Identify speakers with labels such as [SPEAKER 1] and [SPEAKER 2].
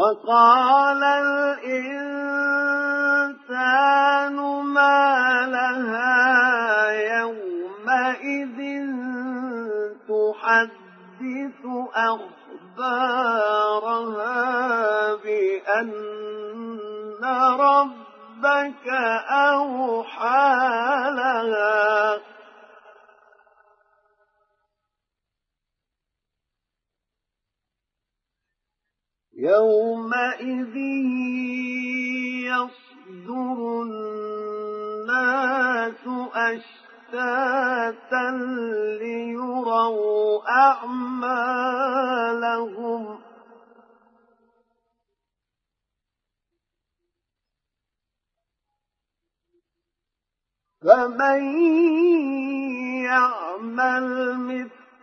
[SPEAKER 1] وقال الإنسان ما لها يومئذ تحدث أخبارها بأن ربك أوحى يومئذ يصدر الناس أشتاتا ليروا أعمالهم فمن يعمل